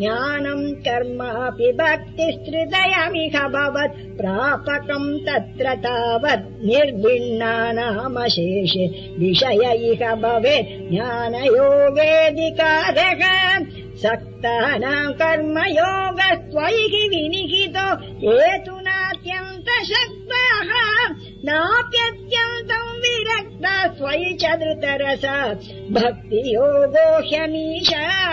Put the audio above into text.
ज्ञानम् कर्मापि भक्तिस्त्रिदयमिह भवत् प्रापकम् तत्र तावत् निर्भिन्नानामशेषे विषय इह भवेत् ज्ञानयोगेऽधिकारः। सक्तानाम् कर्मयोगस्त्वयि कर्मयोगस्त्वः विनिहितो हेतुनात्यन्तशक्तः नाप्यत्यन्तम् विरक्ता स्वयि च धृतरसा। भक्तियोगो ह्यमीशा।